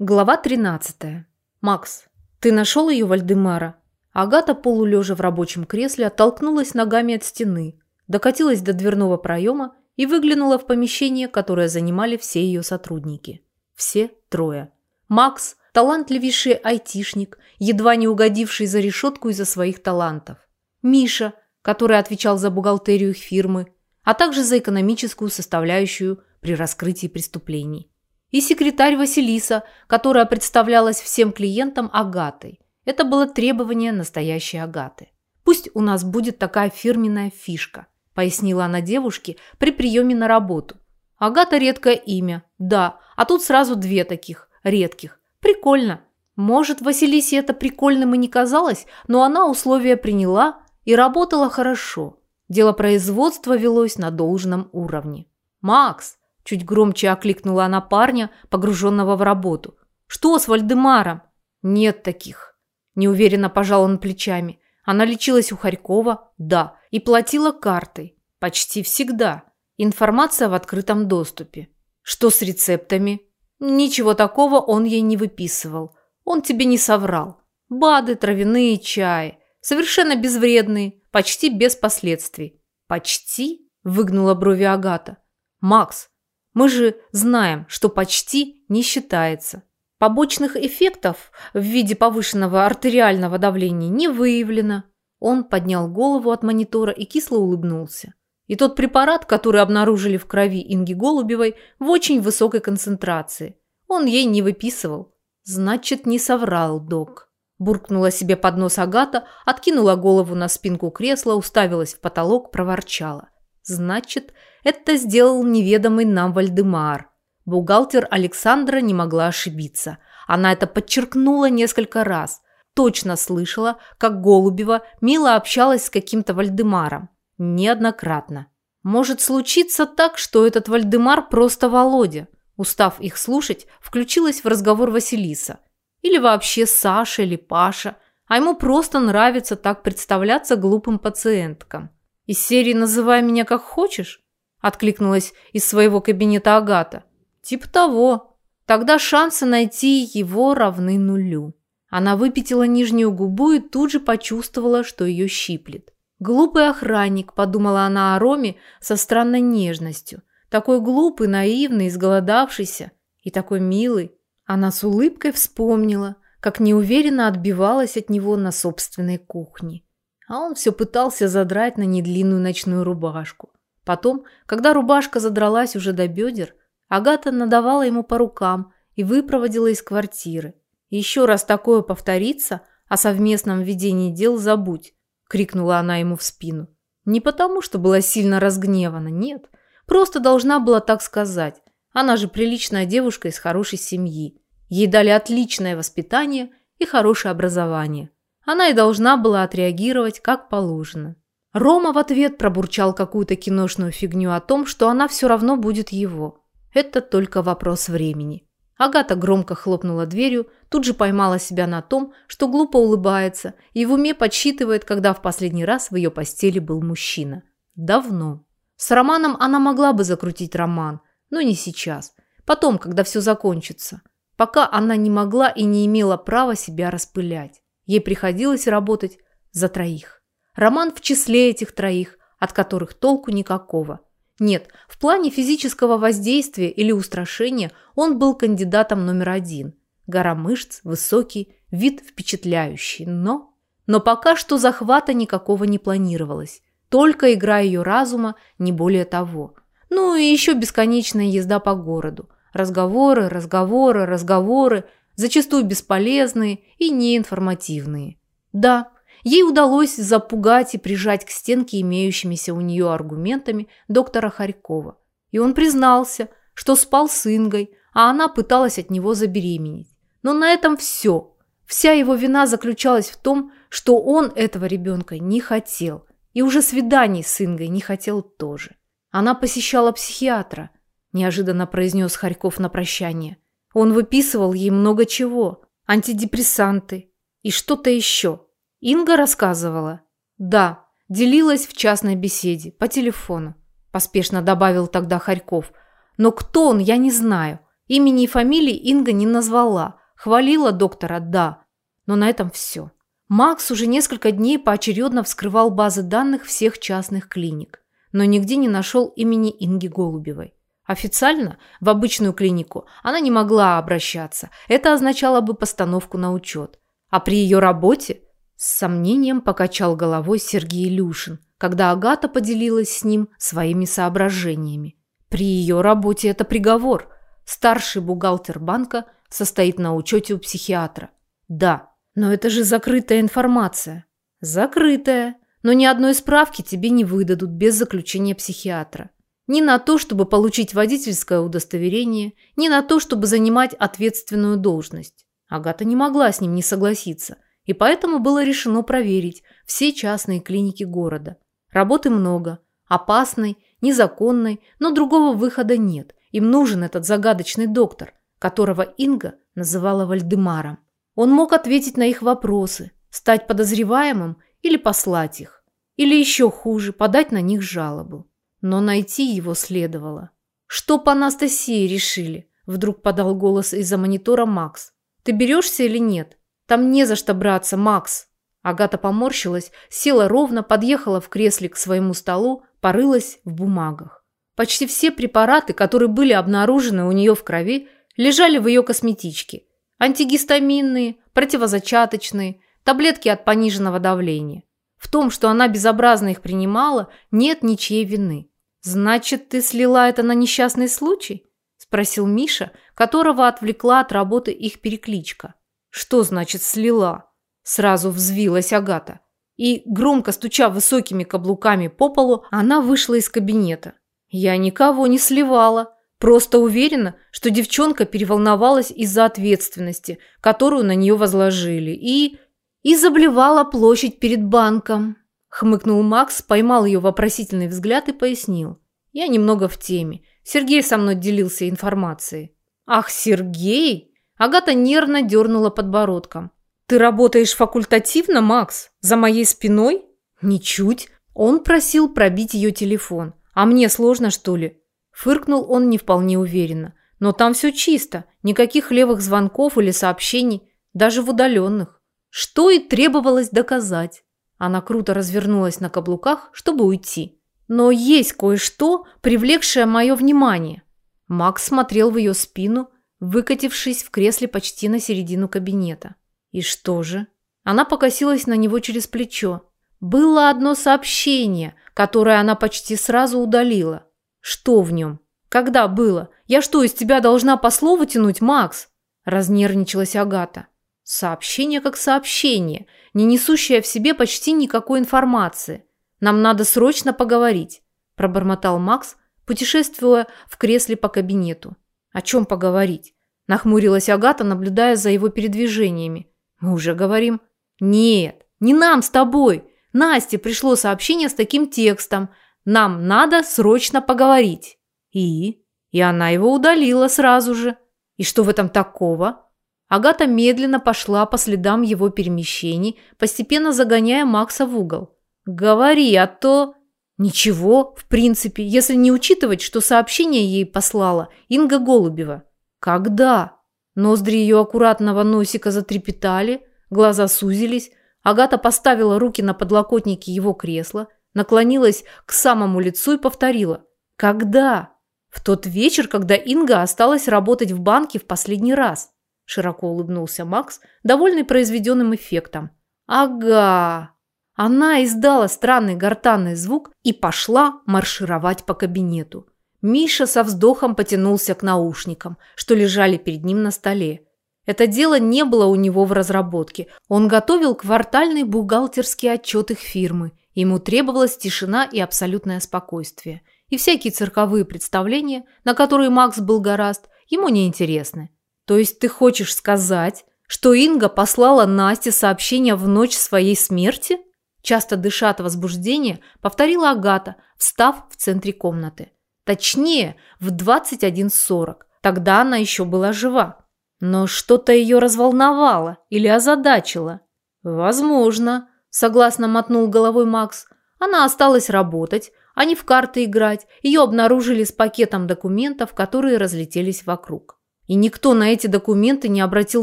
Глава 13. Макс, ты нашел ее, Вальдемара? Агата, полулежа в рабочем кресле, оттолкнулась ногами от стены, докатилась до дверного проема и выглянула в помещение, которое занимали все ее сотрудники. Все трое. Макс – талантливейший айтишник, едва не угодивший за решетку из-за своих талантов. Миша, который отвечал за бухгалтерию их фирмы, а также за экономическую составляющую при раскрытии преступлений и секретарь Василиса, которая представлялась всем клиентам Агатой. Это было требование настоящей Агаты. «Пусть у нас будет такая фирменная фишка», – пояснила она девушке при приеме на работу. «Агата – редкое имя, да, а тут сразу две таких, редких. Прикольно. Может, Василисе это прикольным и не казалось, но она условия приняла и работала хорошо. Дело производства велось на должном уровне. «Макс, Чуть громче окликнула она парня, погруженного в работу. «Что с Вальдемаром?» «Нет таких». Неуверенно пожал он плечами. Она лечилась у Харькова, да, и платила картой. Почти всегда. Информация в открытом доступе. Что с рецептами? Ничего такого он ей не выписывал. Он тебе не соврал. БАДы, травяные чаи. Совершенно безвредные, почти без последствий. «Почти?» – выгнула брови Агата. «Макс, мы же знаем, что почти не считается. Побочных эффектов в виде повышенного артериального давления не выявлено. Он поднял голову от монитора и кисло улыбнулся. И тот препарат, который обнаружили в крови Инги Голубевой, в очень высокой концентрации. Он ей не выписывал. Значит, не соврал док. Буркнула себе под нос Агата, откинула голову на спинку кресла, уставилась в потолок, проворчала. Значит, это сделал неведомый нам Вальдемар. Бухгалтер Александра не могла ошибиться. Она это подчеркнула несколько раз. Точно слышала, как Голубева мило общалась с каким-то Вальдемаром. Неоднократно. Может случиться так, что этот Вальдемар просто Володя. Устав их слушать, включилась в разговор Василиса. Или вообще Саша или Паша. А ему просто нравится так представляться глупым пациенткам. «Из серии «Называй меня как хочешь»?» – откликнулась из своего кабинета Агата. «Тип того. Тогда шансы найти его равны нулю». Она выпятила нижнюю губу и тут же почувствовала, что ее щиплет. «Глупый охранник», – подумала она о Роме со странной нежностью. «Такой глупый, наивный, изголодавшийся и такой милый». Она с улыбкой вспомнила, как неуверенно отбивалась от него на собственной кухне а он все пытался задрать на недлинную ночную рубашку. Потом, когда рубашка задралась уже до бедер, Агата надавала ему по рукам и выпроводила из квартиры. «Еще раз такое повторится, о совместном ведении дел забудь», – крикнула она ему в спину. Не потому, что была сильно разгневана, нет. Просто должна была так сказать. Она же приличная девушка из хорошей семьи. Ей дали отличное воспитание и хорошее образование она и должна была отреагировать как положено. Рома в ответ пробурчал какую-то киношную фигню о том, что она все равно будет его. Это только вопрос времени. Агата громко хлопнула дверью, тут же поймала себя на том, что глупо улыбается и в уме подсчитывает, когда в последний раз в ее постели был мужчина. Давно. С Романом она могла бы закрутить роман, но не сейчас. Потом, когда все закончится. Пока она не могла и не имела права себя распылять. Ей приходилось работать за троих. Роман в числе этих троих, от которых толку никакого. Нет, в плане физического воздействия или устрашения он был кандидатом номер один. Гора мышц, высокий, вид впечатляющий, но... Но пока что захвата никакого не планировалось. Только игра ее разума, не более того. Ну и еще бесконечная езда по городу. Разговоры, разговоры, разговоры, зачастую бесполезные и неинформативные. Да, ей удалось запугать и прижать к стенке имеющимися у нее аргументами доктора Харькова. И он признался, что спал с Ингой, а она пыталась от него забеременеть. Но на этом все. Вся его вина заключалась в том, что он этого ребенка не хотел. И уже свиданий с Ингой не хотел тоже. Она посещала психиатра, неожиданно произнес Харьков на прощание – он выписывал ей много чего. Антидепрессанты и что-то еще. Инга рассказывала. Да, делилась в частной беседе, по телефону. Поспешно добавил тогда Харьков. Но кто он, я не знаю. Имени и фамилии Инга не назвала, хвалила доктора, да. Но на этом все. Макс уже несколько дней поочередно вскрывал базы данных всех частных клиник, но нигде не нашел имени Инги Голубевой. Официально в обычную клинику она не могла обращаться. Это означало бы постановку на учет. А при ее работе с сомнением покачал головой Сергей Илюшин, когда Агата поделилась с ним своими соображениями. При ее работе это приговор. Старший бухгалтер банка состоит на учете у психиатра. Да, но это же закрытая информация. Закрытая. Но ни одной справки тебе не выдадут без заключения психиатра. Ни на то, чтобы получить водительское удостоверение, ни на то, чтобы занимать ответственную должность. Агата не могла с ним не согласиться, и поэтому было решено проверить все частные клиники города. Работы много, опасной, незаконной, но другого выхода нет. Им нужен этот загадочный доктор, которого Инга называла Вальдемаром. Он мог ответить на их вопросы, стать подозреваемым или послать их. Или еще хуже, подать на них жалобу. Но найти его следовало. «Что по Анастасии решили?» Вдруг подал голос из-за монитора Макс. «Ты берешься или нет? Там не за что браться, Макс!» Агата поморщилась, села ровно, подъехала в кресле к своему столу, порылась в бумагах. Почти все препараты, которые были обнаружены у нее в крови, лежали в ее косметичке антигистаминные, противозачаточные, таблетки от пониженного давления. В том, что она безобразно их принимала, нет ничьей вины. «Значит, ты слила это на несчастный случай?» – спросил Миша, которого отвлекла от работы их перекличка. «Что значит слила?» – сразу взвилась Агата. И, громко стуча высокими каблуками по полу, она вышла из кабинета. «Я никого не сливала», Просто уверена, что девчонка переволновалась из-за ответственности, которую на нее возложили, и... и заблевала площадь перед банком. Хмыкнул Макс, поймал ее вопросительный взгляд и пояснил. Я немного в теме. Сергей со мной делился информацией. Ах, Сергей! Агата нервно дернула подбородком. Ты работаешь факультативно, Макс? За моей спиной? Ничуть. Он просил пробить ее телефон. А мне сложно, что ли? Фыркнул он не вполне уверенно. Но там все чисто, никаких левых звонков или сообщений, даже в удаленных. Что и требовалось доказать. Она круто развернулась на каблуках, чтобы уйти. Но есть кое-что, привлекшее мое внимание. Макс смотрел в ее спину, выкатившись в кресле почти на середину кабинета. И что же? Она покосилась на него через плечо. Было одно сообщение, которое она почти сразу удалила. Что в нем? Когда было? Я что, из тебя должна по слову тянуть, Макс? Разнервничалась Агата. Сообщение как сообщение, не несущее в себе почти никакой информации. Нам надо срочно поговорить, пробормотал Макс, путешествуя в кресле по кабинету. О чем поговорить? Нахмурилась Агата, наблюдая за его передвижениями. Мы уже говорим. Нет, не нам с тобой. Насте пришло сообщение с таким текстом. Нам надо срочно поговорить. И? И она его удалила сразу же. И что в этом такого? Агата медленно пошла по следам его перемещений, постепенно загоняя Макса в угол. «Говори, а то...» «Ничего, в принципе, если не учитывать, что сообщение ей послала Инга Голубева». «Когда?» Ноздри ее аккуратного носика затрепетали, глаза сузились. Агата поставила руки на подлокотники его кресла, наклонилась к самому лицу и повторила. «Когда?» «В тот вечер, когда Инга осталась работать в банке в последний раз», широко улыбнулся Макс, довольный произведенным эффектом. «Ага!» Она издала странный гортанный звук и пошла маршировать по кабинету. Миша со вздохом потянулся к наушникам, что лежали перед ним на столе. Это дело не было у него в разработке. Он готовил квартальный бухгалтерский отчет их фирмы Ему требовалась тишина и абсолютное спокойствие. И всякие цирковые представления, на которые Макс был гораст, ему не интересны. То есть ты хочешь сказать, что Инга послала Насте сообщение в ночь своей смерти? Часто дыша от возбуждения, повторила Агата, встав в центре комнаты. Точнее, в 21.40. Тогда она еще была жива. Но что-то ее разволновало или озадачило. Возможно, согласно мотнул головой Макс. Она осталась работать, а не в карты играть. Ее обнаружили с пакетом документов, которые разлетелись вокруг. И никто на эти документы не обратил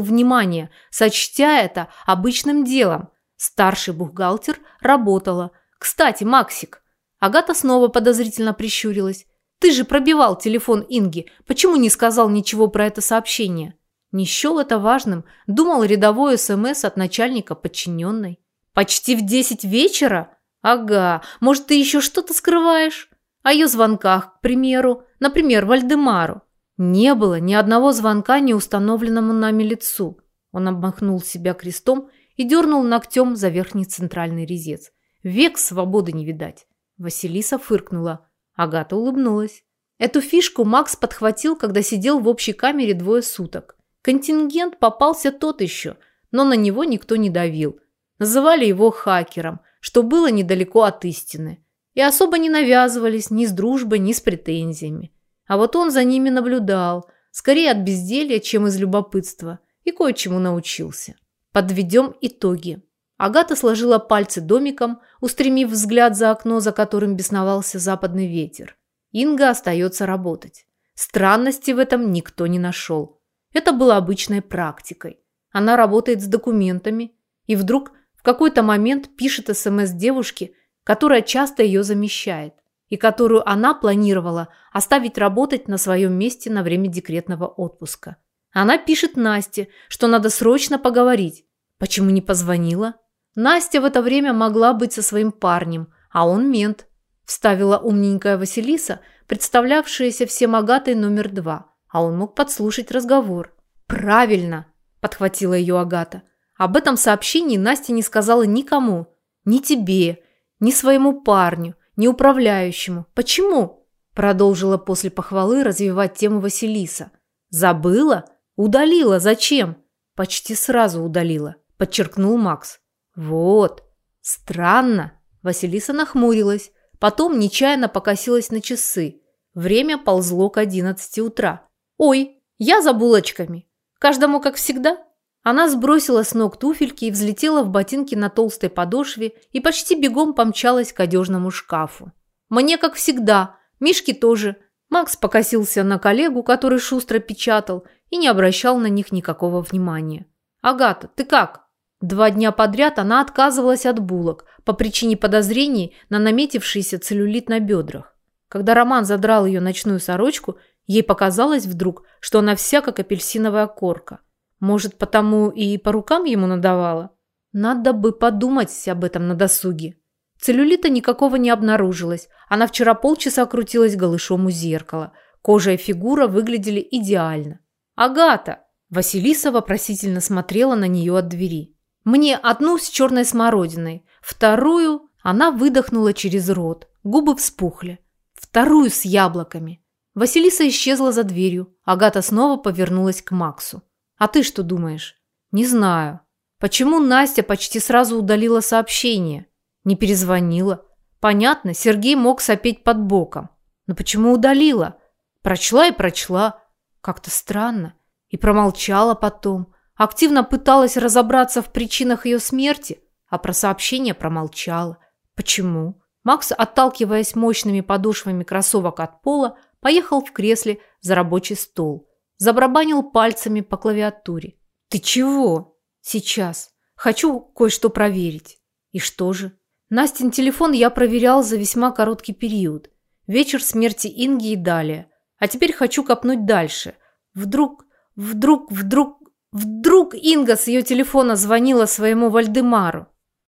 внимания, сочтя это обычным делом. Старший бухгалтер работала. Кстати, Максик. Агата снова подозрительно прищурилась. Ты же пробивал телефон Инги. Почему не сказал ничего про это сообщение? Не счел это важным. Думал рядовой СМС от начальника подчиненной. Почти в десять вечера? Ага. Может, ты еще что-то скрываешь? О ее звонках, к примеру. Например, Вальдемару. Не было ни одного звонка не установленному нами лицу. Он обмахнул себя крестом и дернул ногтем за верхний центральный резец. Век свободы не видать. Василиса фыркнула. Агата улыбнулась. Эту фишку Макс подхватил, когда сидел в общей камере двое суток. Контингент попался тот еще, но на него никто не давил. Называли его хакером, что было недалеко от истины. И особо не навязывались ни с дружбой, ни с претензиями. А вот он за ними наблюдал, скорее от безделья, чем из любопытства, и кое-чему научился. Подведем итоги. Агата сложила пальцы домиком, устремив взгляд за окно, за которым бесновался западный ветер. Инга остается работать. Странности в этом никто не нашел. Это было обычной практикой. Она работает с документами и вдруг в какой-то момент пишет СМС девушке, которая часто ее замещает и которую она планировала оставить работать на своем месте на время декретного отпуска. Она пишет Насте, что надо срочно поговорить. Почему не позвонила? Настя в это время могла быть со своим парнем, а он мент. Вставила умненькая Василиса, представлявшаяся всем Агатой номер два, а он мог подслушать разговор. «Правильно!» – подхватила ее Агата. «Об этом сообщении Настя не сказала никому. Ни тебе, ни своему парню, ни управляющему. Почему?» Продолжила после похвалы развивать тему Василиса. «Забыла? Удалила. Зачем?» «Почти сразу удалила», – подчеркнул Макс. «Вот. Странно». Василиса нахмурилась. Потом нечаянно покосилась на часы. Время ползло к одиннадцати утра. «Ой, я за булочками. Каждому как всегда?» Она сбросила с ног туфельки и взлетела в ботинки на толстой подошве и почти бегом помчалась к одежному шкафу. «Мне как всегда. Мишки тоже». Макс покосился на коллегу, который шустро печатал, и не обращал на них никакого внимания. «Агата, ты как?» Два дня подряд она отказывалась от булок по причине подозрений на наметившийся целлюлит на бедрах. Когда Роман задрал ее ночную сорочку, ей показалось вдруг, что она вся как апельсиновая корка. Может, потому и по рукам ему надавала? Надо бы подумать об этом на досуге. Целлюлита никакого не обнаружилось. Она вчера полчаса крутилась голышом у зеркала. Кожа и фигура выглядели идеально. «Агата!» Василиса вопросительно смотрела на нее от двери. «Мне одну с черной смородиной, вторую...» Она выдохнула через рот, губы вспухли. «Вторую с яблоками». Василиса исчезла за дверью. Агата снова повернулась к Максу. А ты что думаешь? Не знаю. Почему Настя почти сразу удалила сообщение? Не перезвонила. Понятно, Сергей мог сопеть под боком. Но почему удалила? Прочла и прочла. Как-то странно. И промолчала потом. Активно пыталась разобраться в причинах ее смерти, а про сообщение промолчала. Почему? Макс, отталкиваясь мощными подошвами кроссовок от пола, поехал в кресле за рабочий стол. Забрабанил пальцами по клавиатуре. «Ты чего?» «Сейчас. Хочу кое-что проверить». «И что же?» Настин телефон я проверял за весьма короткий период. Вечер смерти Инги и далее. А теперь хочу копнуть дальше. Вдруг, вдруг, вдруг, вдруг Инга с ее телефона звонила своему Вальдемару.